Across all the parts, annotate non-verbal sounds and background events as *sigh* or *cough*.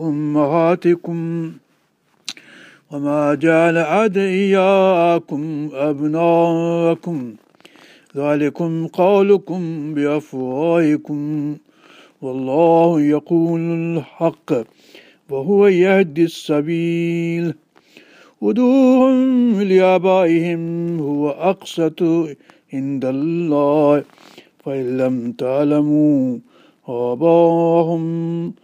أمهاتكم وما جعل أدعياءكم أبناءكم. ذلكم قولكم بأفواهكم. والله يقول الحق وهو يهدي السبيل. ودوهم لآبائهم هو أقسط عند الله. فإن لم تعلموا آباهم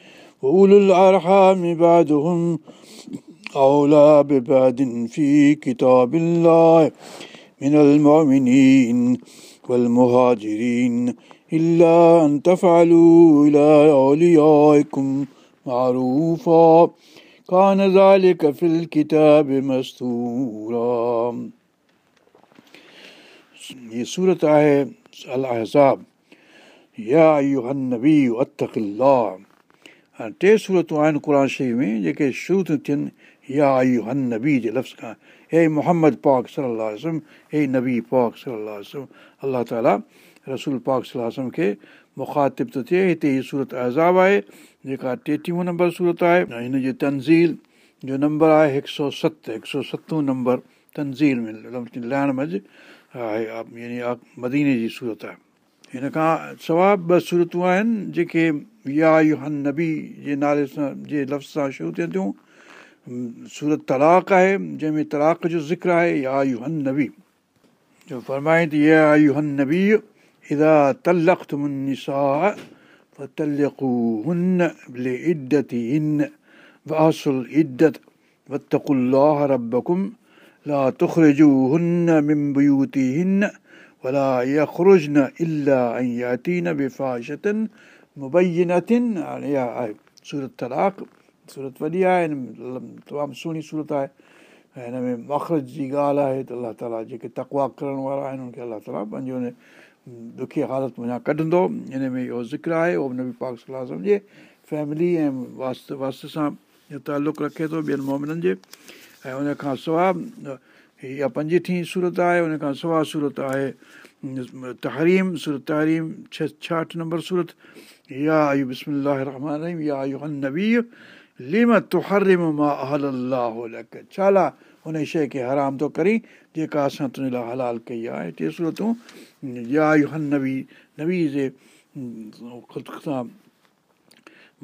وأولو الأرحام بعدهم أولى ببعد في كتاب الله من المؤمنين والمهاجرين إلا أن تفعلوا إلى أوليائكم معروفا. كان ذلك في الكتاب مستورا. یہ صورت ہے الحساب یا ایوہ النبی اتق اللہ اتڪ الله ٽي صورتون آهن قر شريف ۾ جيڪي شروع ٿيون ٿين يا اهو هن نبي جي لفظ کان هي محمد پاڪ صلاح وسلم هي نبي پاڪ صلاح وسلم الله تالا رسول پاڪ صلاح کي مکاتب ٿو ٿئي هتي هيءَ سورت اهزاب آهي جيڪا ٽيٽيهه نمبر سورت آهي ۽ هن جي تنزيل جو نمبر آهي هڪ سؤ ست هڪ سؤ ستون نمبر تنزيل ۾ لهڻ منجهه آهي يعني مديني جي سورت آهي हिन खां सवाइ ॿ सूरतूं आहिनि जेके या यू हन नबी जे नाले सां जे लफ़्ज़ सां शुरू थियनि थियूं सूरत तलाक आहे जंहिंमें तलाक जो ज़िक्र आहे या यू हन नबी जो फरमाए थी या यू हन नबी इदा तलख तुमनिसा فتلقوهن لعدتهن وأصل عدة واتقوا الله ربكم لا تخرجوهن من بيوتهن ڀلا اها خراش اٿن مبي نٿين سورت تلاڪ وڏي آهي تمام سهڻي سورت آهي ۽ هن ۾ ته جي ڳالهه آهي ته ڪرڻ تالا جيڪي تڪوا ڪرڻ وارا آهن ان کي الا تالا پنهنجو هن دکي حالت وڃان ڪڍندو هن ۾ اهو ذڪر آهي اهو نبي پاڪ صلاح سمجهي فيملي ۽ واست سان تالق رکي ٿو ٻين مومنن جي ۽ ان کان سواءِ اها پنجٽيهه سورت آهي ان کان سواءِ سورت آهي. تهريم سورت تهريم ڇهه ڇاهٺ نمبر سورت. يا آي بسم رحمان رهيم يا آي نبي لم تهرم مان اهل الله لڪ. ڇالا هن شيءِ کي حرام ٿو ڪري جيڪا اسان تنهنجي لاءِ هلال ڪئي آهي. ٽي صورتون يا آي هن نبي نبي جي سان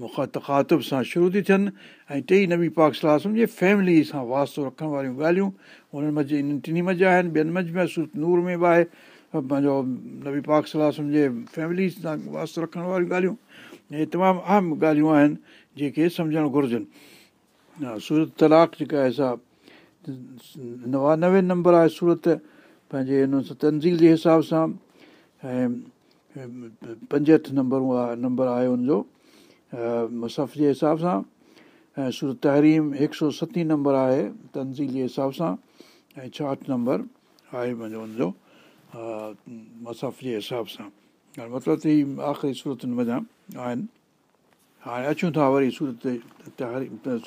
مکا تکاتب سان شروع ٿي ٿين ۽ ٽئي نبي پاڪ صلاح سمجهي فيملي سان واستو رکڻ واريون ڳالهيون انهن منجهه ان ٽنهي منجهه آهن ٻين منجهه ۾ سورت نور ۾ به آهي پنهنجو نبي پاڪ صلاح سمجهي فيملي سان واستو رکڻ واريون ڳالهيون اهي تمام اهم ڳالهيون آهن جيڪي سمجهڻ گهرجن. سورت تلاڪ جيڪا آهي سا نوانوي نمبر آهي سورت پنهنجي هن تنزيل جي حساب سان ۽ پنجهٺ نمبر اها نمبر آهي هن جو مسف جي حساب سان ۽ سورت تهريم هڪ سؤ ستين نمبر آهي تنزيل جي حساب سان ۽ ڇاهٺ نمبر آهي منهنجو هن جو مسف جي حساب سان. مطلب ته هيءَ آخري صورتن وڃان آهن. هاڻي اچون ٿا وري سورت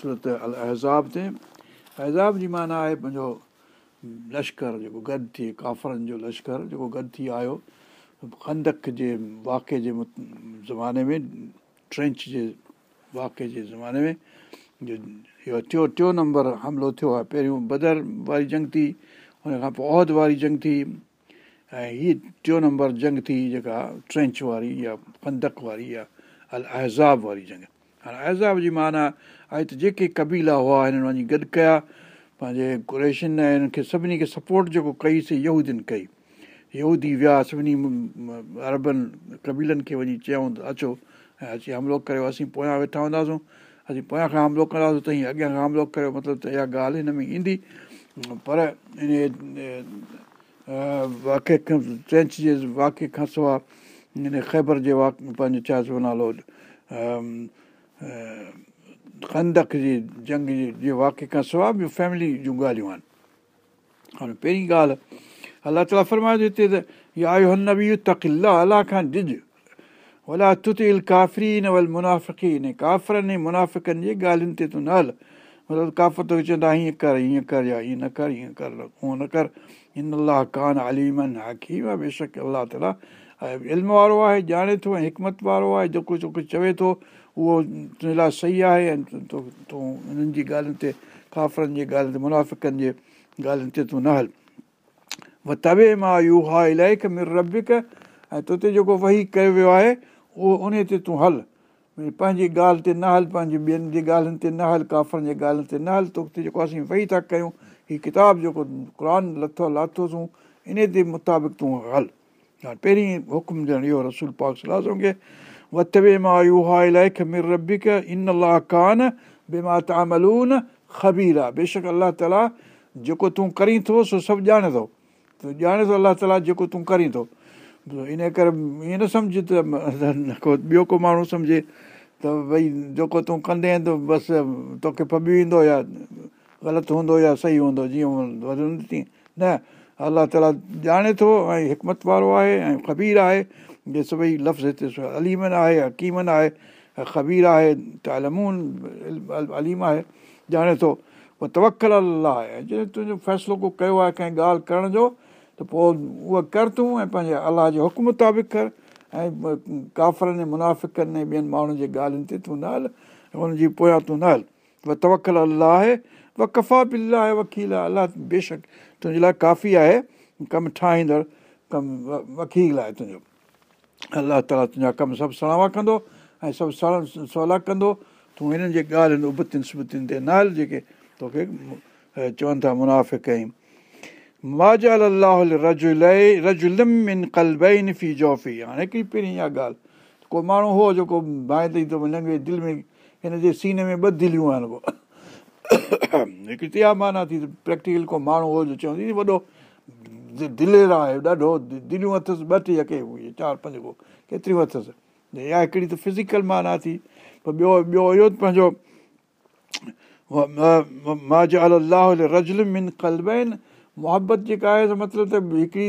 سورت ال اهزاب تي. اهزاب جي معنيٰ آهي پنهنجو لشڪر جيڪو گڏ ٿئي ڪافرن جو لشڪر جيڪو گڏ ٿي آيو. کندڪ جي واقع جي زماني ۾ ٽرينچ جي واقع جي زماني ۾ اهو ٽيون ٽيون نمبر حملو ٿيو آهي پهريون بدر واري جنگ ٿي هن کان پوءِ اهد واري جنگ ٿي ۽ هيءَ ٽيون نمبر جنگ ٿي جيڪا ٽرينچ واري يا کندڪ واري يا ال اهزاب واري جنگ هاڻي اهزاب جي معنيٰ آهي ته جيڪي ڪبيلا هئا هنن وڃي گڏ ڪيا پنهنجي ڪريشن ۽ هنن کي سڀني کي سپورٽ جيڪو ڪئيسين ڪئي يهودي ويا سڀني اربن ڪبيلن کي وڃي چيون ته اچو ۽ اچي حملو ڪريو اسين پويان ويٺا هونداسين. اسين پويان کان حملو ڪنداسين ته هيئن اڳيان کان حملو ڪريو مطلب ته اها ڳالهه هن ۾ ايندي. پر ان واقع کان ٽرينچ جي واقع کان سواءِ هن خيبر جي واڪ پنهنجو ڇا چئبو نالو کندڪ جي جنگ جي واقع کان سواءِ ٻيون فيملي جون ڳالهيون آهن. هاڻي پهرين ڳالهه الله تالا فرمائي ٿو هتي ته يا آيو هن به تڪلا الله کان ڏج ڀلا تتل ڪافري نه ول منافي نه ڪافرن ۽ منافڪن جي ڳالهين تي تون نه هل مطلب ڪافر توکي چوندا هيئن ڪر هيئن ڪر يا هيئن نه ڪر هيئن ڪر هونئن نه ڪر هن الله ڪانه اليمن حڪيم بيشڪ الله تالا علم وارو آهي ڄاڻي ٿو ۽ حڪمت وارو آهي جيڪو چوي ٿو اهو تنهنجي لاءِ صحيح آهي ۽ تون تي ڪافرن جي ڳالهين تي منافڪن جي ڳالهين تي تون نه هل و توي مان يو ها الاهي مر ربڪ ۽ تو تي جيڪو وهي ڪيو ويو آهي اهو ان تي تون هل. پنهنجي ڳالهه تي نه هل پنهنجي ٻين جي ڳالهين تي نه هل ڪافرن جي ڳالهين تي نه هل. توکي جيڪو اسين وهي ٿا ڪيون هيءُ ڪتاب جيڪو قر لٿو لاٿوسين ان جي مطابق تون هل. هاڻي پهرين حڪم ڏيڻ اهو رسول پاڪ صلاح کي وتوي مان يو ها الاهي مر ربڪ ان الله ڪانه بيما تاملون خبير. آهي بيشڪ الله تالا جيڪو تون ڪرين ٿو سو سڀ ڄاڻي ٿو. ته ڄاڻي ٿو الله تالا جيڪو تون ڪرين ٿو ان ڪري ائين نه سمجهه ته ڪو ٻيو ڪو ماڻهو سمجهي ته ڀئي جيڪو تون ڪندي ته بس توکي فبي ويندو يا غلط هوندو يا صحيح هوندو جيئن ٿي نه الله تالا ڄاڻي ٿو ۽ حڪمت وارو آهي ۽ خبير آهي جي سڀئي لفظ هتي اليمن آهي حڪيمن آهي خبير آهي تالمون اليم آهي ڄاڻي ٿو پوءِ توڪل الله آهي جڏهن تنهنجو فيصلو ڪو ڪيو آهي ڪنهن ڳالهه ڪرڻ جو ته پوءِ اها ڪر تون ۽ پنهنجي الله جي حڪم مطابق ڪر. ۽ ڪافرن ۽ منافڪن ۽ ٻين ماڻهن جي ڳالهين تي تون نه هل. هن جي پويان تون نه هل. و توڪل الله آهي و ڪفا بل آهي وڪيل. آهي الله بيشڪ تنهنجي لاءِ ڪافي آهي. ڪم ٺاهيندڙ ڪم وڪيل آهي تنهنجو. الله تالا تنهنجا ڪم سڀ سڻاوا ڪندو ۽ سڀ سولا ڪندو. تون هنن جي ڳالهين ابتين سبتين تي نه هل جيڪي توکي چون ٿا منافڪ ۽ ماجل الله رجلم ڪلبين في جوفي هاڻي هڪڙي پهرين اها ڳالهه ڪو ماڻهو هو جيڪو باهه ٿئي ٿو وڃي دل ۾ هن جي سيني ۾ ٻه دليون آهن ڪو هڪڙي ته اها معنيٰ ٿي ته پريڪٽيڪل ڪو ماڻهو هو جو چوندي وڏو دلير آهي ڏاڍو دليون اٿس ٻه ٽي هئي چار پنج ڪو ڪيتريون اٿس اها هڪڙي ته فزيڪل معنيٰ ٿي پوءِ ٻيو ٻيو اهو پنهنجو ماج الله رجلم ڪلبين محبت جيڪا آهي مطلب ته هڪڙي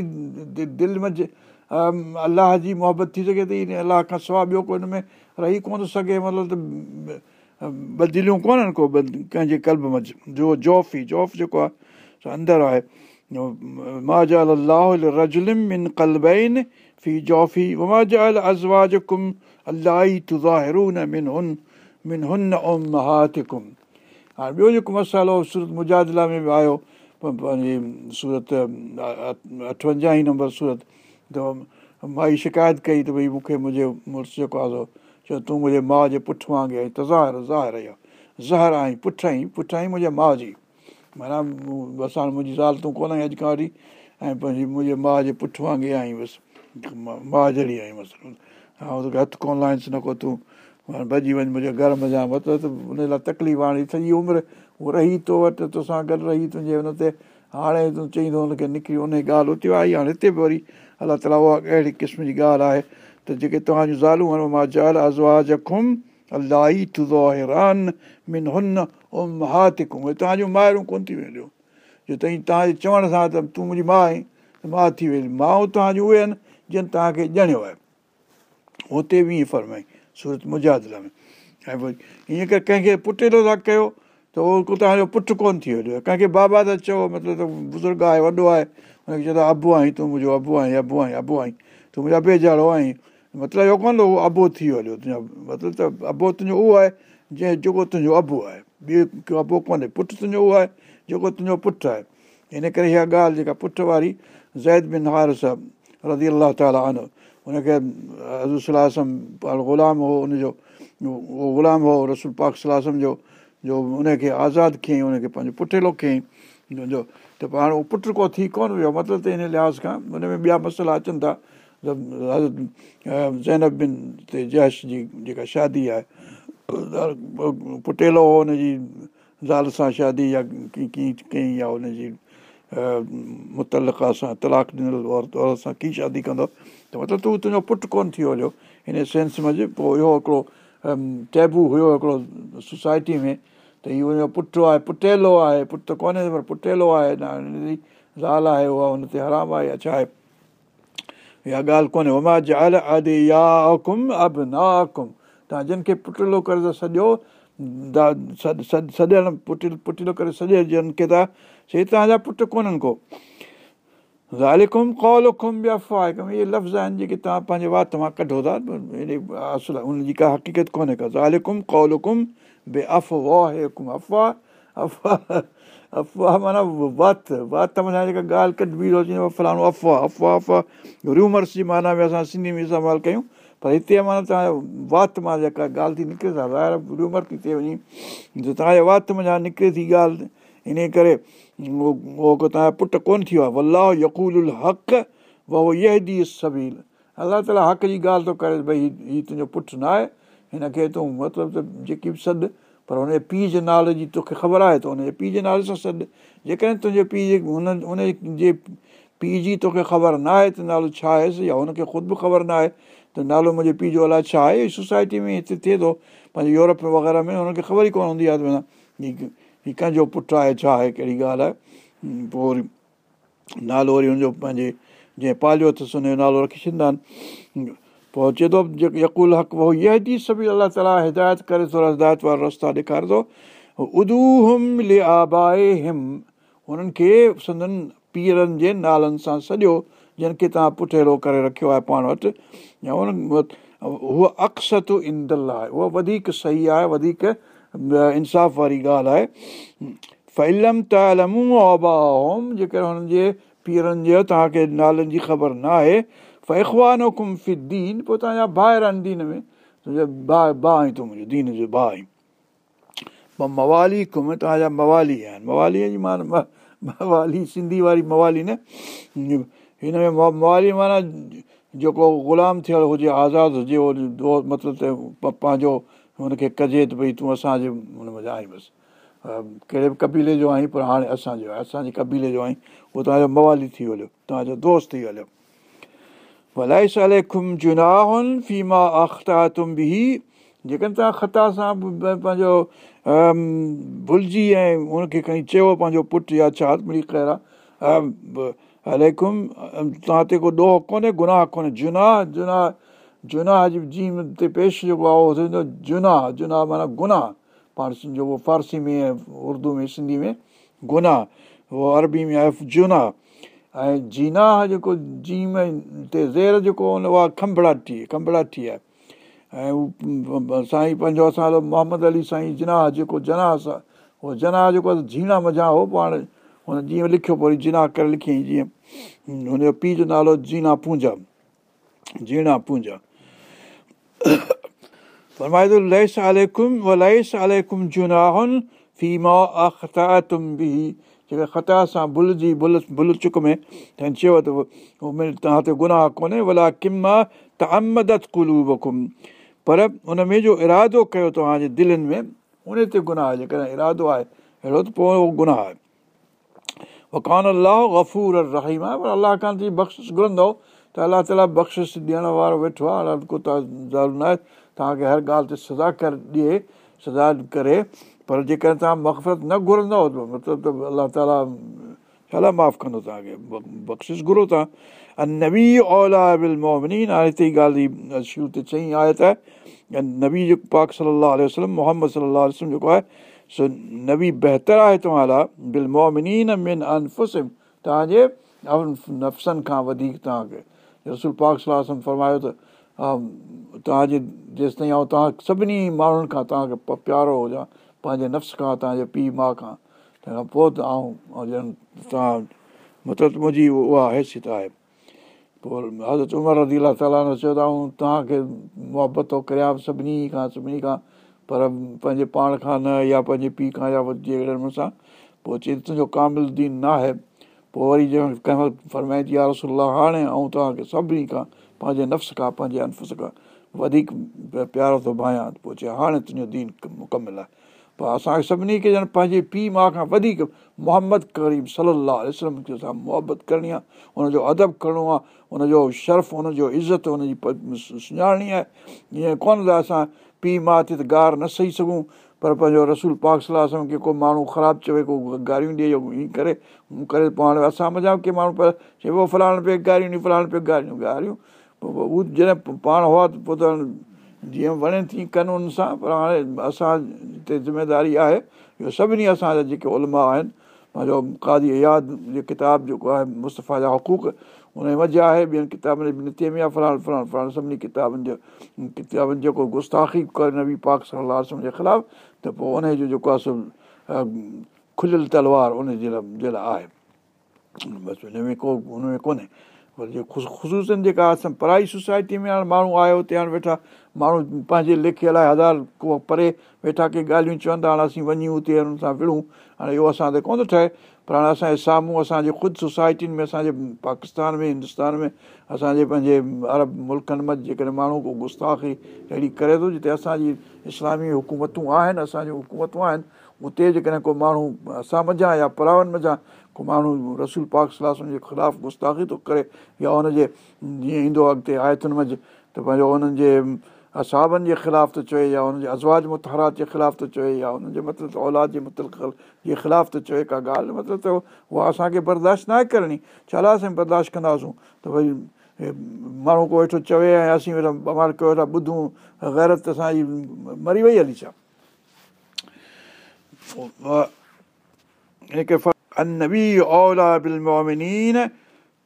دل ۾ الله جي محبت ٿي سگهي ٿي الله کان سواءِ ٻيو ڪو هن ۾ رهي ڪونه ٿو سگهي مطلب ته ٻه دليون ڪونهن ڪو ڪنهن جي ڪلب ۾ جو جوف ئي جوف جيڪو آهي اندر آهي. ٻيو جيڪو مصالحو مجادلا ۾ به آيو پنهنجي سورت اٺونجاهه ئي نمبر سورت ته مائي شڪايت ڪئي ته ڀئي مون کي منهنجو مڙس جيڪو آهي چيو تون منهنجي ماءُ جي پٺ وانگر آئي ته ظاهر ظاهر اها زهر آئي پٺيان پٺيان ئي منهنجي ماءُ جي معنيٰ بس هاڻي منهنجي زال تون ڪونه آئي اڄ کان وٺي ۽ پنهنجي منهنجي ماءُ جي پٺ وانگر بس ماءُ جهڙي آئي مس ها توکي هٿ ڪونه لائس نه ڪو تون ڀڄي وڃ منهنجي گهر ۾ جا مطلب ته ان لاءِ تڪليف هاڻي سڄي عمر اهو رهي تو وٽ تو سان گڏ رهي تنهنجي هن تي. هاڻي تون چئين ٿو هن کي نڪري ان جي ڳالهه اتي آئي هاڻي هتي به وري. الله تالا اها اهڙي قسم جي ڳالهه آهي. ته جيڪي توهان جون زالون آهن ها جون مائرون ڪونه ٿي وينديون. توهان جي چوڻ سان ته تون منهنجي ماءُ آهين ته ماءُ ٿي ويندي ماءُ توهان جون اهي آهن جن توهان کي ڄڻيو آهي. هتي به ائين فرمائي سورت مجادلا ۾.۽ ائين ڪري ڪنهن کي پٽي ٿو ٿا ڪيو ته اهو توهان جو پٽ ڪونه ٿي وڃي ڪنهن کي بابا ته چئو مطلب ته بزرگ آهي وڏو آهي هن کي چوندو آهي اب آهين تون منهنجو اب آهين اب آهين اب آهين تون منهنجو ابي جهڙو آهين مطلب اهو ڪونه ٿو اهو ابو ٿي وڃو تنهنجو مطلب ته ابو تنهنجو اهو آهي جنهن جيڪو تنهنجو اب آهي ٻيو ڪو ابو ڪونهي پٽ تنهنجو اهو آهي جيڪو تنهنجو پٽ آهي ان ڪري اها ڳالهه جيڪا پٽ واري زيد بن هارس رزي الله تالا آنو هن کي هزو صلاح غلام هو هن جو اهو غلام هو رسول پاڪ صلاح جو جو ان کي آزاد ڪيئين ان کي پنهنجو پٺيلو ڪيئين. جو ته هاڻي اهو پٽ ڪو ٿي ڪونه ويو مطلب ته ان لحاظ کان هن ۾ ٻيا مسئلا اچن ٿا. زينب بن تي جيش جي جيڪا شادي آهي پٽيلو هو هن جي زال سان شادي يا ڪيئن ڪيئين يا هن جي متلڪا سان تلاڪ ڏنل عورت سان ڪيئن شادي ڪندو. ته مطلب تون تنهنجو پٽ ڪونه ٿي ويو هن سينس ۾ پوءِ اهو هڪڙو ٽيبو هيو هڪڙو سوسائٽي ۾ ته اهو هن جو پٽ آهي پٽيلو آهي پٽ ته ڪونهي پر پٽيلو آهي نه زال آهي اها هن تي حرام آهي يا ڇا آهي. اها ڳالهه ڪونهي. اما جال آدي يا حڪم اب نا حڪم توهان جن کي پٽيلو ڪري ٿا سڄو سڏيل پٽل پٽيلو ڪري سڄي جن کي ٿا چئي توهان جا پٽ ڪونهن ڪو. زالڪم به افواهه آهي اهي لفظ آهن جيڪي توهان پنهنجي وات مان ڪڍو ٿا. اصل هن جي ڪا حقيقت ڪونهي ڪا. زالڪم ڪولڪم بي افواهه افواهه افواهه افواهه معنيٰ وات وات معنيٰ جيڪا ڳالهه ڪڍبي ٿو فلاڻو افواهه افواهه افواهه رومرس جي معنيٰ ۾ اسان سنڌي ۾ استعمال ڪيون پر هتي معنيٰ توهان جو وات مان جيڪا ڳالهه ٿي نڪري ٿا ٻاهر رومر ٿي ٿئي ته توهان جي وات مان نڪري ٿي ڳالهه ان ڪري توهان جو پٽ ڪونه ٿي ويو آهي حق اها دي سبيل الله تالا حق جي ڳالهه ٿو ڪري ڀئي هيءُ تنهنجو پٽ نه آهي هن کي تون مطلب ته جيڪي به سڏ پر هن جي پيءُ جي نالي جي توکي خبر آهي ته هن جي پيءُ جي نالي سان سڏ. جيڪڏهن تنهنجي پيءُ جي هن هن جي پيءُ جي توکي خبر نه آهي ته نالو ڇا آهيس يا هن کي خود به خبر نه آهي ته نالو منهنجي پيءُ جو الائي ڇا آهي سوسائٽي ۾ هتي ٿئي ٿو. پنهنجي يورپ وغيره ۾ هن کي خبر ئي ڪونه هوندي آهي ته معنيٰ هيءُ ڪنهن جو پٽ آهي ڇا آهي ڪهڙي ڳالهه آهي. پوءِ وري نالو وري هن جو پنهنجي جنهن پاليو اٿس هن جو نالو رکي ڇڏيندا آهن پوءِ چئي ٿو جيڪو يڪل حق ٿي سڀئي الله تالا هدايت ڪري ٿو هدايت وارا رستا ڏيکاري ٿو هنن کي سندن پيرن جي نالن سان سڄو جن کي توهان پٺيرو ڪري رکيو آهي پاڻ وٽ يا انهن اها اڪست اندل آهي اها وڌيڪ صحيح آهي وڌيڪ انصاف واري ڳالهه آهي جيڪر هنن جي پيرن جو توهان کي نالن جي خبر نه آهي فيخوانو ڪم ف دين پوءِ توهان جا ڀائر آهن دين ۾ تنهنجو ڀاءُ ڀاءُ آهين تون منهنجو دين جو ڀاءُ آهين موالي ڪم توهان جا موالي آهن مواليءَ جي معنيٰ موالي سنڌي واري موالي نه هن ۾ موالي معنيٰ جيڪو غلام ٿيل هجي آزاد هجي اهو مطلب ته پنهنجو هن کي ڪجي ته ڀئي تون اسان جي هن ۾ آهين بس ڪهڙي به ڪبيلي جو آهين پر هاڻي اسان جو آهي اسان جي ڪبيلي جو آهين اهو توهان جو موالي ٿي هليو توهان جو دوست ٿي هليو سالي کم جناهن فيما اختا تم به جيڪڏهن توهان خطا سان پنهنجو ڀلجي ۽ هن کي کڻي چيو پنهنجو پٽ يا ڇا ملي خير آهي اليڪم توهان تي ڪو ڏوهه ڪونهي گناهه ڪونهي جناهه جناهه جناهه جيم تي پيش جيڪو آهي اهو ٿيندو جناهه جناهه معنيٰ گناهه پاڻ جيڪو فارسي ۾ اردو ۾ سنڌي ۾ گناهه اهو عربي ۾ آهي جناهه ۽ جيناهه جيڪو جيم تي زير جيڪو اها کنڀڙاٽي کنڀڙاٽي آهي. ۽ هو سائين پنهنجو اسان محمد علي سائين جناهه جيڪو جناهه سان اهو جناهه جيڪو آهي جهيڻا مجها هو پاڻ هن جيئن لکيو پوءِ وري جناهه ڪري لکيئين جيئن هن جو پيءُ جو نالو جينا پونجا جيڻا پونجا. فرمائي ٿو ليس آليڪم و ليس آليڪم جناهن فيما اختاتم به جيڪا خطا سان ڀل جي ڀل ڀل چڪ ۾ ته چيو ته توهان تي گناهه ڪونهي ته پر ان ۾ جو ارادو ڪيو توهان جي دلن ۾ ان تي گناهه جيڪڏهن ارادو آهي اهڙو ته پوءِ اهو گناهه آهي. وڪان الله گفور رهيم. آهي پر الله کان ٿي بخشش گهرندو ته الله تالا بخشش ڏيڻ وارو ويٺو آهي ڪو ضرور نه آهي توهان کي هر ڳالهه تي سزا ڪر ڏئي سزا ڪري پر جيڪڏهن توهان مقفرت نه گهرندو مطلب ته الله تالا ڇا لاءِ معاف ڪندو توهان کي؟ بخشش گهرو توهان. هتي ئي ڳالهه جي شروع تي چئي آهي. ته نبي جيڪو پاڪ صلاح وسلم محمد صلاح جيڪو آهي سو نبي بهتر آهي توهان لاءِ بل مومني نه من انفسم. توهان جي نفسن کان وڌيڪ توهان کي. رسول پاڪ صلاح فرمايو ته توهان جي جيس تائين توهان سڀني ماڻهن کان توهان کي پيارو هجان پنهنجي نفس کان توهان جي پيءُ ماءُ کان. تنهن کان پوءِ ته آئون توهان مطلب منهنجي اها حيثيت آهي. پوءِ حضرت عمر رزي الا تالا چيو ته آئون توهان کي محبت ٿو ڪريان سڀني کان سڀني کان. پر پنهنجي پاڻ کان نه يا پنهنجي پيءُ کان يا جهڙي نموني سان پوءِ چئي تنهنجو ڪامل دين نه آهي. پوءِ وري ڪنهن مهل فرمائي ٿي آهي رسولا هاڻي ۽ توهان کي سڀني کان پنهنجي نفس کان پنهنجي انفس کان وڌيڪ پيارو ٿو ڀايان. پوءِ چئي هاڻي تنهنجو دين مڪمل آهي اسان کي سڀني کي ڄڻ پنهنجي پيءُ ماءُ کان وڌيڪ محمد ڪريم صلاح اسلم کي اسان محبت ڪرڻي آهي. هن جو ادب ڪرڻو آهي هن جو شرف هن جو عزت هن جي سڃاڻڻي آهي. ائين ڪونه ته اسان پيءُ ماءُ تي ته گار نه صحيح سگهون پر پنهنجو رسول پاڪ صلاح سان ڪي ڪو ماڻهو خراب چوي ڪو گاريون ڏئي ائين ڪري ڪري پوءِ هاڻي اسان مزا ڪي ماڻهو پر چئبو فلاڻي پي گاريون ڏيون فلاڻي پي گاريون. ڳاريون پوءِ اهو جڏهن پاڻ هئا ته پوءِ ته جيئن وڻي ٿي ڪن ان سان پر هاڻي اسان هتي ذميداري آهي اهو سڀني اسان جا جيڪي علماء آهن پنهنجو ڪادي ياد جو ڪتاب جيڪو آهي مصطفيٰ جا حقوق ان جي وجهه آهي ٻين ڪتابن ۾ نتيءَ ۾ آهي فلاڻي فلاڻي فلاڻي سڀني ڪتابن جو ڪتابن جيڪو گستاکي ڪري نبي پاڪ صلاح جي خلاف ته پوءِ ان جو جيڪو آهي سو کليل تلوار ان جي لاءِ جي لاءِ آهي. بس هن ۾ ڪو هن ۾ ڪونهي پر جي خشوسن جيڪا اسان پڙهائي سوسائٽي ۾ هاڻي ماڻهو آيو هتي هاڻي ويٺا ماڻهو پنهنجي ليکي لاءِ هزار ڪو پري ويٺا ڪي ڳالهيون چوندا هاڻي اسين وڃون هتي هن سان وڙهون هاڻي اهو اسان تي ڪونه ٿو ٺهي پر هاڻي اسان جي سامهون اسان جي خود سوسائٽين ۾ اسان جي پاڪستان ۾ هندستان ۾ اسان جي پنهنجي ارب ملڪن ۾ جيڪڏهن ماڻهو ڪو گستاکي اهڙي ڪري ٿو جتي اسان جي اسلامي حڪومتون آهن اسان جون حڪومتون آهن اتي جيڪڏهن ڪو ماڻهو اسان مزا يا پراون مزا ڪو ماڻهو رسول پاڪ صلاح جي خلاف گستاکي ٿو ڪري يا هن جي جيئن ايندو اڳتي آيتن ته پنهنجو هنن جي اسابن جي خلاف ٿو چئي يا هن جي ازواج متهرات جي خلاف ٿو چئي يا هن جي مطلب اولاد جي متل جي خلاف ٿو چئي ڪا ڳالهه مطلب ته اها اسان کي برداشت نه آهي ڪرڻي. ڇا اسان برداشت ڪنداسون؟ ته ڀئي ماڻهو ڪو ويٺو چوي ۽ اسين ٻڌون غيرت اسان جي مري وئي هلي ڇا النبي أولى بالمؤمنين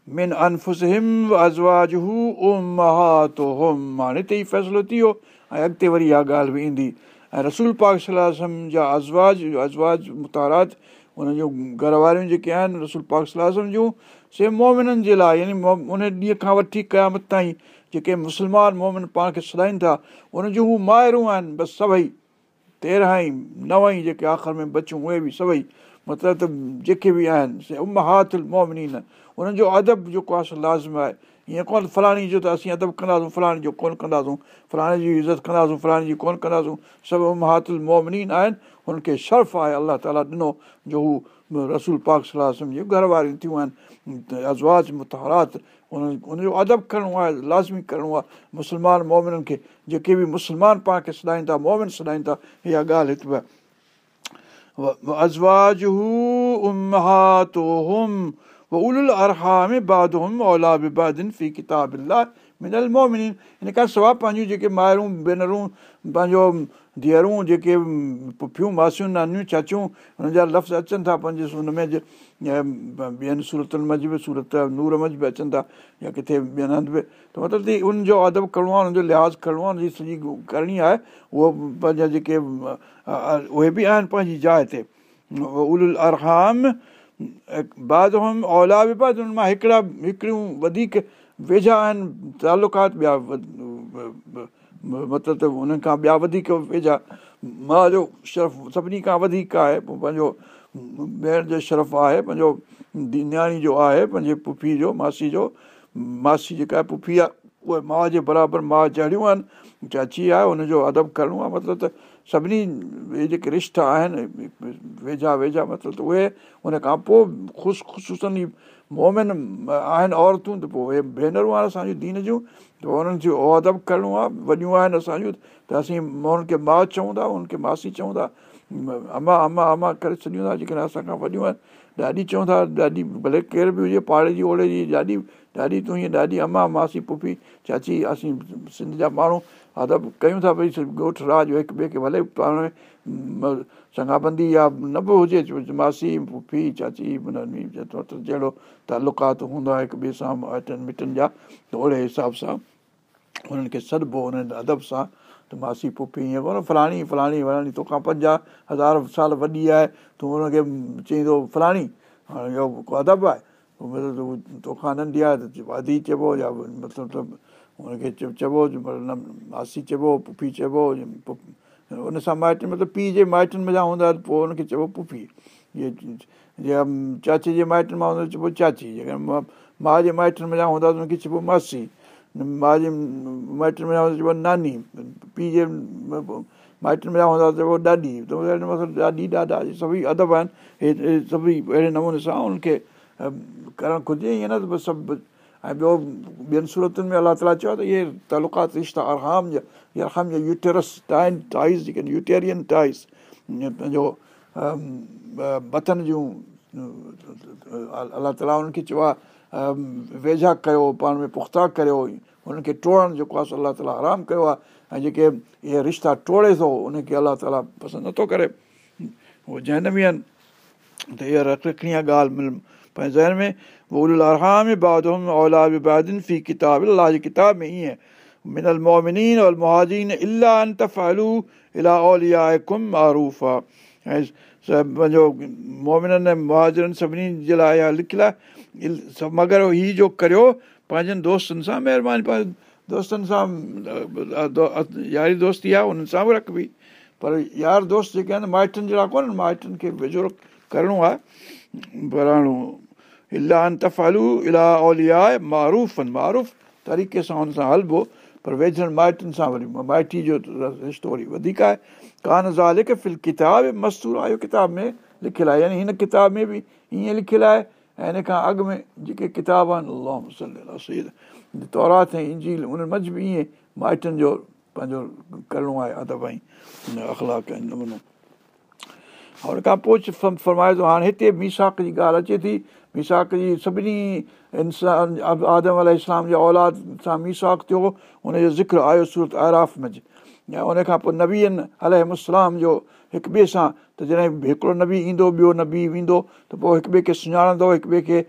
من أنفسهم وأزواجه أمهاتهم हाणे हिते ई फ़ैसिलो थी वियो ऐं अॻिते वरी इहा ॻाल्हि बि ईंदी ऐं रसूल पाक सलाहु जा अज़वाज अज़वाज मुतारात हुन जूं घर वारियूं जेके आहिनि रसूल पाक सलाहु जूं से मोमिननि जे लाइ यानी उन ॾींहं खां वठी क़यामत ताईं जेके मुस्लमान मोमिन पाण खे सॾाइनि था उन जूं हू माहिरूं आहिनि बसि सभई تيرهن ئي نو ئي جيڪي آخر ۾ بچيون اهي به سڀئي مطلب ته جيڪي به آهن سي امهات مومني نه انهن جو ادب جيڪو آهي سو لازم آهي ائين ڪونه فلاڻي جو ته اسين ادب ڪنداسين فلاڻي جو ڪونه ڪنداسين فلاڻي جي عزت ڪنداسين فلاڻي جي ڪونه ڪنداسين سڀ امهاتل مومنين آهن هن کي شرف آهي الله تالا ڏنو جو هو رسول پاڪ صلاح جون گهر واريون ٿيون آهن ازواج متهرات ان جو ادب ڪرڻو آهي لازمي ڪرڻو آهي مسلمان مومنن کي جيڪي به مسلمان پاڻ کي سڏائن ٿا مومن سڏائن ٿا اها ڳالهه کان سواءِ پنهنجون جيڪي مائرون ڀينرون پنهنجو ڌيئرون جيڪي پڦيون ماسيون نانيون چاچيون هنن جا لفظ اچن ٿا پنهنجي هن ۾ ٻين صورتن منجهه به سورت نور منجهه به اچن ٿا يا ڪٿي ٻين هنڌ به. ته مطلب ان جو ادب ڪرڻو آهي هن جو لحاظ ڪرڻو آهي هن جي سڄي ڪرڻي آهي اهو پنهنجا جيڪي اهي به آهن پنهنجي جاءِ تي. ال ارهام بعد اولا به بعد هن مان هڪڙا هڪڙيون وڌيڪ ويجها آهن تالڪات ٻيا مطلب ته هنن کان ٻيا وڌيڪ ويجها ماءُ جو شرف سڀني کان وڌيڪ آهي پوءِ پنهنجو ڀيڻ جو شرف آهي پنهنجو نياڻي جو آهي پنهنجي پڦي جو ماسي جو. ماسي جيڪا آهي پڦي آهي اهي ماءُ جي برابر ماءُ جهڙيون آهن. چاچي آهي هن جو ادب ڪرڻو آهي. مطلب ته سڀني جيڪي رشتا آهن ويجها ويجها مطلب ته اهي ان کان پوءِ خوش خشوسن مومن آهن عورتون. ته پوءِ اهي ڀينرون آهن اسان جون دين جون انهن جو ادب ڪرڻو آهي وڏيون آهن اسان جون ته اسين هنن کي ماءُ چئون ٿا هنن کي ماسي چئون ٿا اما اما اما ڪري ڇڏيون ٿا جيڪڏهن اسان کان وڏيون آهن ڏاڏي چون ٿا ڏاڏي ڀلي ڪير به هجي پاڙي جي اوڙي جي ڏاڏي ڏاڏي تون هيئن ڏاڍي اما ماسي پڦي چاچي اسين سنڌ جا ماڻهو ادب ڪيون ٿا ڀئي ڳوٺ راج هڪ ٻئي کي ڀلي پاڻ ۾ چڱابندي يا نه به هجي ماسي پڦي چاچي جهڙو تالڪات هوندو آهي هڪ ٻئي سان مائٽن مٽن جا ته اوڙي حساب سان هنن کي سڏبو انهن ادب سان ته ماسي پڦي ائين ڪونه فلاڻي فلاڻي فلاڻي توکان پنجاهه هزار سال وڏي آهي تون هن کي چئيندو فلاڻي هاڻي اهو ڪو ادب آهي مطلب توکان ننڍي آهي ته وادي چئبو يا مطلب هن کي چئبو ماسي چئبو پڦي چئبو ان سان مائٽ مطلب پيءُ جي مائٽن ۾ هوندا پوءِ هن کي چئبو پڦي يا چاچي جي مائٽن مان هوندا چئبو چاچي جيڪر ماءُ جي مائٽن ۾ هوندا ته هن کي چئبو ماسي ماءُ جي مائٽن ۾ چئبو ناني پيءُ جي مائٽن ۾ هوندا ته چئبو ڏاڏي ته ڏاڏي ڏاڏا سڀئي ادب آهن هي سڀئي اهڙي نموني سان ان کي ڪرڻ گهرجي ائين نه ته سڀ ۽ ٻيو ٻين صورتن ۾ الله تالا چيو ته اهي تالڪات رشتا ارهام جا ارهام جا يوٽيرس ٽائون ٽائس جيڪي آهن يوٽيرين ٽائس. پنهنجو بٿن جون الله تالا انهن کي چيو آهي ويجها ڪيو پاڻ ۾ پختا ڪريو هنن کي ٽوڙڻ جيڪو آهي سو الله تالا آرام ڪيو آهي ۽ جيڪي اهي رشتا ٽوڙي ٿو ان کي الله تالا پسند نٿو ڪري. اهي به آهن ته اها رکڻي آهي ڳالهه پنهنجي ذهن ۾ مومنين ۽ مهاجرن سڀني جي لاءِ لکيل آهي مگر هيءَ جو ڪريو پنهنجن دوستن سان مهرباني دوستن سان ياري دوستي آهي انهن سان به رکبي پر يار دوست جيڪي آهن مائٽن جهڙا ڪونهن مائٽن کي ويجهو ڪرڻو آهي. پر معروف طريقي سان هن سان هلبو پر ويجهن مائٽن سان وري مائٽي جو رشتو وري وڌيڪ آهي ڪانه زالڪ ڪتاب مستور آهي اهو ڪتاب ۾ لکيل آهي يعني هن ڪتاب ۾ به ائين لکيل آهي ۽ هن کان اڳ ۾ جيڪي ڪتاب آهن سعيد تورات ۽ منجهه به ائين مائٽن جو پنهنجو ڪرڻو آهي ادب ۽ هن کان پوءِ فرمائي ٿو هاڻي هتي ميساڪ جي ڳالهه اچي ٿي ميساڪ جي سڀني انسان آدم ال اسلام جي اولاد سان ميساڪ ٿيو هن جو ذڪر آيو سورت آراف ۾۽ ان کان پوءِ نبيئن السلام جو هڪ ٻئي سان ته جڏهن هڪڙو نبي ايندو ٻيو نبي ويندو ته پوءِ هڪ ٻئي کي سڃاڻندو هڪ ٻئي کي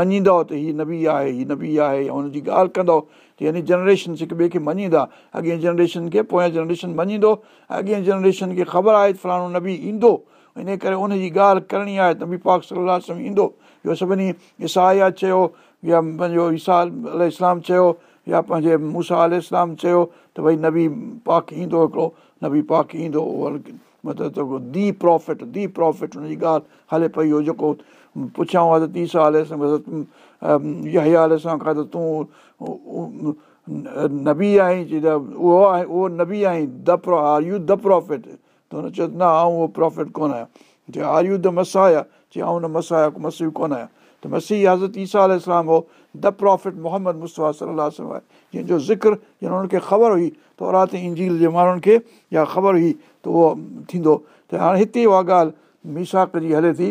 مڃيندو ته هيءَ نبي آهي هيءَ نبي آهي ۽ هن جي ڳالهه ڪندو ته يعني جنريشن هڪ ٻئي کي مڃيندا اڳي جنريشن کي پويان جنريشن مڃيندو اڳي جنريشن کي خبر آهي فلاڻو نبي ايندو ان ڪري ان جي ڳالهه ڪرڻي آهي ته نبي پاڪ صلاح سم ايندو. اهو سڀني ايسايا چيو يا پنهنجو ايسا ال اسلام چيو يا پنهنجي موسيٰ ال اسلام چيو ته ڀئي نبي پاڪ ايندو هڪڙو نبي پاڪ ايندو مطلب دي پرافٽ دي پرافٽ هن جي ڳالهه هلي پئي هو جيڪو پڇان حضرت ايسا اها آل سان کان ته تون نبي آهين چئي ته اهو آهي اهو نبي آهين دي پرو آر يو دي پرافٽ ته هن چيو نه آئون اهو پرافٽ ڪونه آهيان چيو آر يو دي مسايا چئي آئون نه مسايا مسيح ڪونه آهيان ته مسيح حضرت ايسا آل اسلام هو دي پرافٽ محمد مصطفيٰ صلاح آهي جنهن جو ذڪر جن هنن کي خبر هئي ته رات انجيل جي ماڻهن کي يا خبر هئي ته اهو ٿيندو ته هاڻي هتي اها ڳالهه ميساڪ جي هلي ٿي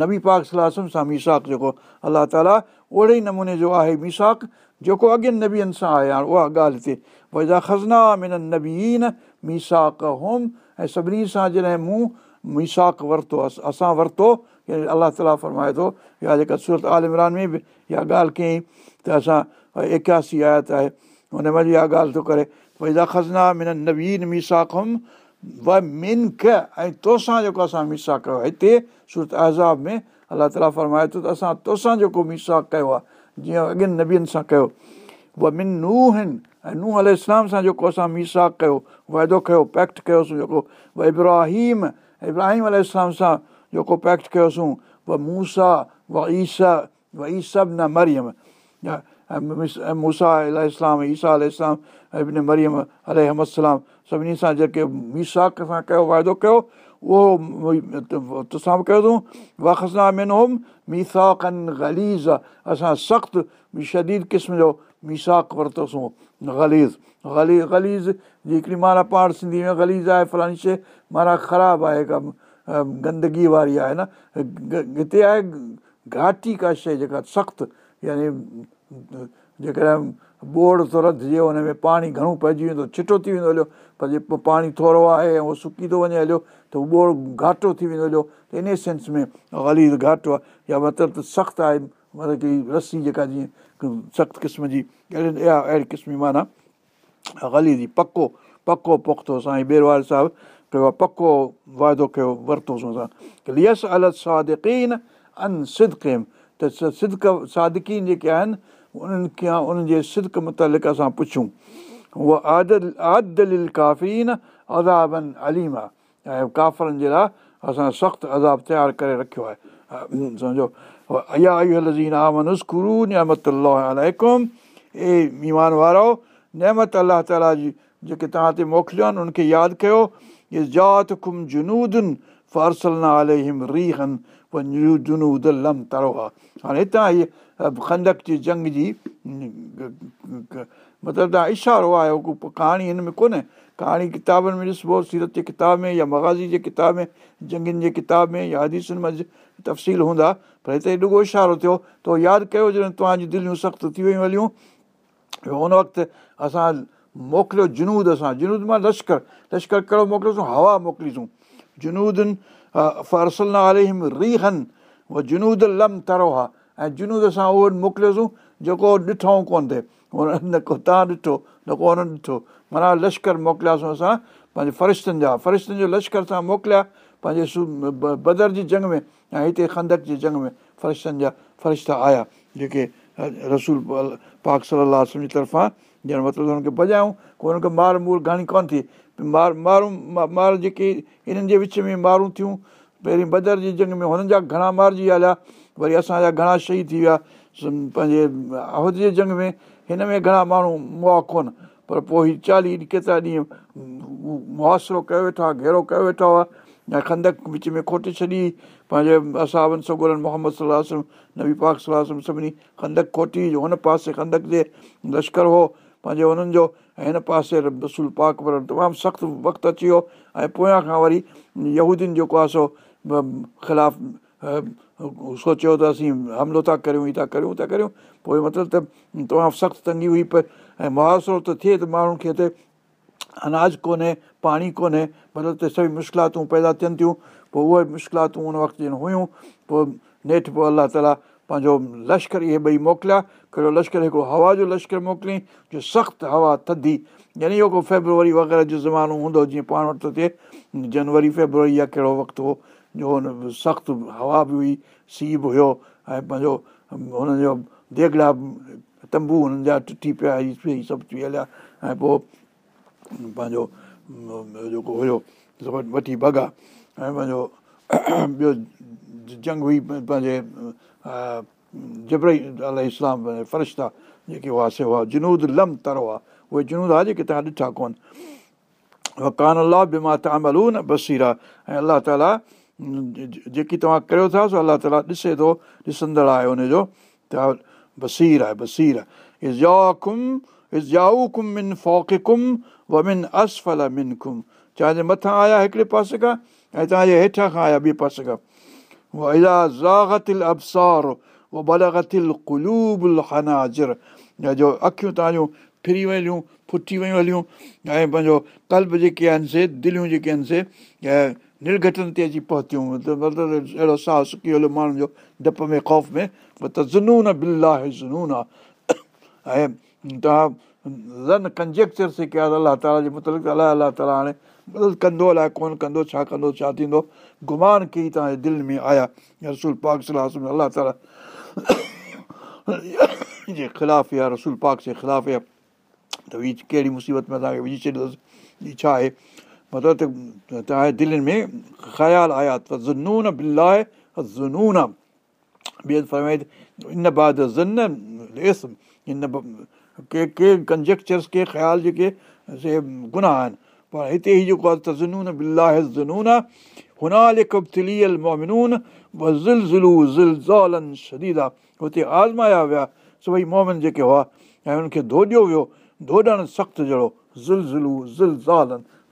نبي پاڪ صلاح سان ميساڪ جيڪو الله تالا اوڙي ئي نموني جو آهي ميساڪ جيڪو اڳين نبين سان آهي هاڻي اها ڳالهه هتي ويدا خزنا من نبين ميساڪ هوم ۽ سڀني سان جڏهن مون ميساڪ ورتو اسان ورتو الله تالا فرمائي ٿو يا جيڪا سورت آل عمران ۾ به اها ڳالهه ڪيئين ته اسان ايڪاسي آيت آهي هن ۾ اها ڳالهه ٿو ڪري ويدا خزنا من نبين ميساڪ هوم و من ک ۽ تو سان جيڪو اسان ميسا ڪيو آهي هتي سورت آزاب ۾ الله تالا فرمائي ٿو ته اسان تو سان جيڪو ميسا ڪيو آهي جيئن اڳين نبين سان ڪيو ننهن آهن ۽ ننهن ال اسلام سان جيڪو اسان ميسا ڪيو واعدو ڪيو پيڪيٽ ڪيوسين جيڪو ابراهيم ابراهيم ال اسلام سان جيڪو پيڪيٽ ڪيوسين و موسيٰ و ايسا و ايسب نه مريم موسيٰ ال اسلام ايسا ال اسلام ۽ مريم ال اهمدلام سڀني سان جيڪي ميساڪ سان ڪيو واعدو ڪيو اهو تو سان به ڪيو اٿئون من هوم ميساڪن غليظ اسان سخت شديد قسم جو ميساڪ ورتوسين غليظ غلي غليظ جي هڪڙي معنيٰ پاڻ سنڌي ۾ غليظ آهي فلاڻي شيءِ معنيٰ خراب آهي ڪا گندگي واري آهي نه هتي آهي گهاٽي ڪا شيءِ جيڪا سخت يعني جيڪڏهن بوڙ ٿو رڌجي هن ۾ پاڻي گهڻو پئجي ويندو ڇٽو ٿي ويندو هليو پر جي پاڻي ٿورو آهي ۽ اهو سڪي ٿو وڃي هليو ته اهو بوڙ گهاٽو ٿي ويندو هليو ته ان سينس ۾ هلي گهاٽو آهي يا مطلب ته سخت آهي مطلب ڪه رسي جيڪا جيئن سخت قسم جي اهڙي اها قسم جي معنيٰ هلي ٿي پڪو پڪو پختو سائين بيروال صاحب ڪيو آهي پڪو واعدو ڪيو ورتوسين اسان سادڪين ان سد ڪيم ته سدڪ سادڪين جيڪي آهن انهن کي انهن جي سدڪ متالق اسان پڇون. اها عادل عادل ڪافين اليم. آهي ۽ ڪافرن جي لاءِ اسان سخت عذاب تيار ڪري رکيو آهي سمجهو ايا نيامت الڪم. اي ايمان وارو نيمت الله تالا جي جيڪي توهان تي موڪليو آهن ان کي ياد ڪيو جات کم جنودن فارسلنا هم ريهن جنود لم ترو آهي هاڻي هتان اهي کندڪ جي جنگ جي مطلب توهان اشارو آهي ڪهاڻي هن ۾ ڪونهي ڪهاڻي ڪتابن ۾ ڏسبو سيرت جي ڪتاب ۾ يا مغازي جي ڪتاب ۾ جنگين جي ڪتاب ۾ يا حديثن ۾ تفصيل هوندا پر هتي رڳو اشارو ٿيو ته ياد ڪيو جڏهن توهان جي دليون سخت ٿي ويون هليون هن وقت اسان موڪليو جنود اسان جنود مان لشڪر لشڪر ڪهڙو موڪليوسين هوا موڪليسون جنودن فرسل ريهن اهو جنود لم ترو آهي ۽ جنود اسان اهو موڪليوسين جيڪو ڏٺو ڪونه ٿئي نه ڪو توهان ڏٺو نه ڪو هنن ڏٺو معنيٰ لشڪر موڪلياسين اسان پنهنجي فرشتن جا فرشتن جو لشڪر سان موڪليا پنهنجي سو بدر جي جنگ ۾۽ هتي کندڪ جي جنگ ۾ فرشتن جا فرشتا آيا جيڪي رسول پاڪ صلاح جي طرفان ڄڻ مطلب هن کي ڀڄايون ڪو هن کي مار مور گهڻي ڪونه ٿي مار مارون مار جيڪي هنن جي وچ ۾ مارون ٿيون پهرين بدر جي جنگ ۾ هنن جا گهڻا مارجي هليا وري اسان جا گهڻا شهيد ٿي ويا پنهنجي عهد جي جنگ ۾ هن ۾ گهڻا ماڻهو مئا ڪونه پر پوءِ هيءَ چاليهه ڪيترا ڏينهن مئاسرو ڪيو ويٺو آهي گهيرو ڪيو ويٺو آهي ۽ کندڪ وچ ۾ کوٽي ڇڏي پنهنجي اسابن سگورن محمد صلاح نبي پاڪ صلاح سڀني کندڪ کوٽي هن پاسي کندڪ جي لشڪر هو پنهنجي هنن جو ۽ هن پاسي رسول پاڪ پر تمام سخت وقت اچي ويو ۽ پويان کان وري يهودين جيڪو آهي سو خلاف سوچيو ته اسين حملو ٿا ڪريون هيءَ ٿا ڪريون ٿا ڪريون پوءِ مطلب ته تمام سخت تنگي هئي پر ۽ محاصرو ته ٿئي ته ماڻهن کي ته اناج ڪونهي پاڻي ڪونهي مطلب ته سڀئي مشڪلاتون پيدا ٿين ٿيون پوءِ اهي مشڪلاتون ان وقت ڄڻ هيون پوءِ نيٺ پوءِ الله تالا پنهنجو لشڪر اهي ٻئي موڪليا ڪهڙو لشڪر هڪڙو هوا جو لشڪر موڪليئين جو سخت هوا ٿڌي يعني اهو ڪو فيبروري وغيره جو زمانو هوندو جيئن پاڻ وٽ ٿو ٿئي جنوري فيبروري يا ڪهڙو وقت هو جو هن سخت هوا به هئي سيءُ به هيو ۽ پنهنجو هنن جو ديگڙا تمبو هنن جا ٽٽي پيا هيءَ سڀ ٿي هليا ۽ پوءِ پنهنجو جيڪو هيو وٺي ڀڳا ۽ پنهنجو *clears throat* ٻيو جنگ هئي پنهنجي جبرئي ال اسلام فرشتا جيڪي هئا سي هئا جنود لم ترو آهي اهي جنود آهي جيڪي توهان ڏٺا ڪونه. ڪانه الله به مان تملو نه بسير آهي ۽ الله تالا جيڪي توهان ڪيو ٿا الله تالا ڏسي ٿو ڏسندڙ آهي هن جو پاسي ۽ هيٺان ۽ پنهنجو ڪلب جيڪي آهن سي دليون جيڪي آهن سي نرگهٽن تي اچي پهتيون مطلب اهڙو ساهه سڪي ويو ماڻهن جو ڊپ ۾ خوف ۾ ته زنون بل آهي زنون آهي ۽ توهان رن ڪنجيڪچر سي ڪيا الله تالا جي مطلق الائي الله تالا هاڻي ڪندو الائي ڪونه ڪندو ڇا ڪندو ڇا ٿيندو گمان ڪئي توهان جي دل ۾ آيا رسول پاڪ صلاح الله تالا جي خلاف رسول پاڪ جي خلاف ته ڪهڙي مصيبت ۾ توهان کي وجهي ڇڏيوس هيءَ ڇا آهي مطلب توهان جي دلن ۾ خيال آيا ڪي ڪي ڪنجيڪچرس ڪي خيال جيڪي گناهه آهن پر هتي آزمايا ويا سڀئي مومن جيڪي هئا ۽ هن کي ويو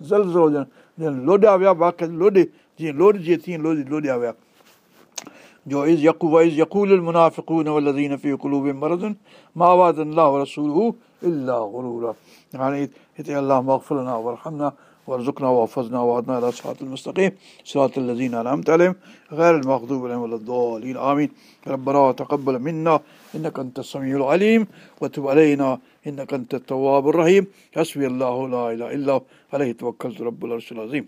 ज़लज़लो ॼण ॼण लोॾिया विया बाक़ी लोॾे जीअं लोॾिजे तीअं लोॾी लोॾिया विया जो इज़ यकू वइज़ यकूल मुनाफ़िकून वलज़ीन फी क़ुलूब मरदुन मा वाद अल्लाह रसूलहू इल्ला गुरूर हाणे हिते अलाह मग़फ़िरना वरहमना وارزقنا وحفظنا وعدنا على صراط المستقيم صراط الذين انعمت عليهم غير المغضوب عليهم ولا الضالين امين ربنا تقبل منا انك انت السميع العليم وتب علينا إنك أنت التواب الرحيم. حسبي الله لا إله إلا هو. عليه توكلت رب العرش العظيم.